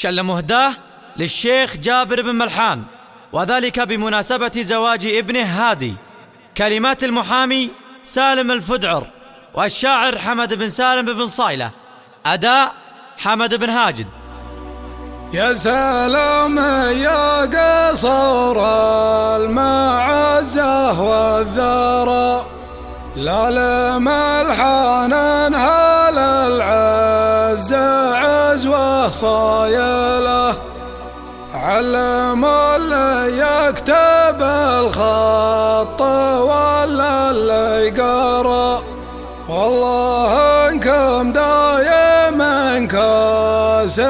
شل مهداه للشيخ جابر بن ملحان وذلك بمناسبة زواج ابنه هادي كلمات المحامي سالم الفدعر والشاعر حمد بن سالم بن صايلة أداء حمد بن هاجد. يا سلام يا قصر المعزة والذرى. لا لملحان هل العز عزوه صايله علم اللي يكتب الخط ولا اللي يقرأ. والله انكم دايما كاسبين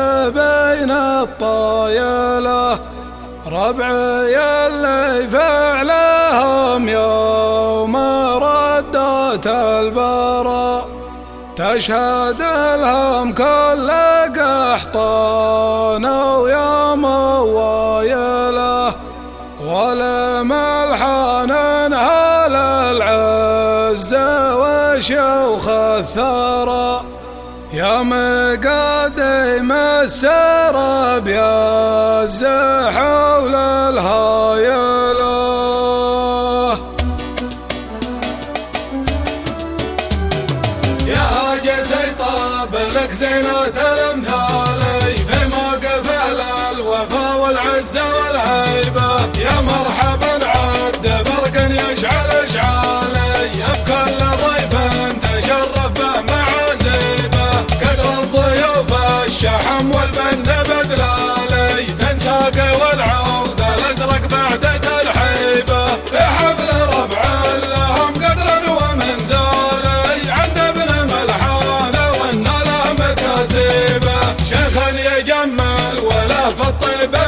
الطايلة. ربعي اللي فعلهم يوم البرا تشهد لهم كل قحطان ويوم وايله ولملحان هل العز وشوخ الثرى. يا مقدم السراب يا حول الهايله زينة الامثالي في موقف أهل الوفا والعزة والهيبة. يا مرحبا عد برق يشعل اشعالي بكل ضيف تشرف به معازيبه قدر الضيوف الشحم والبن ولا في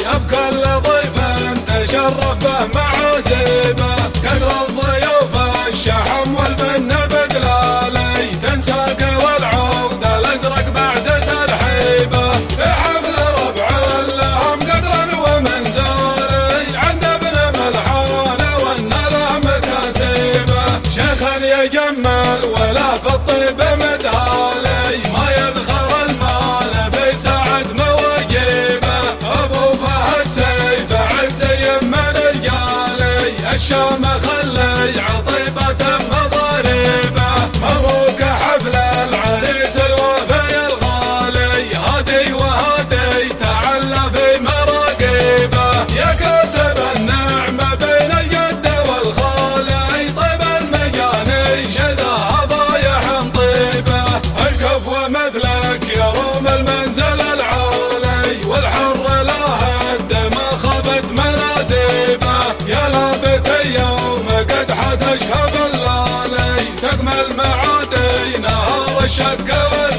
اشعالي بكل ضيف تشرف به نهار وشكرنا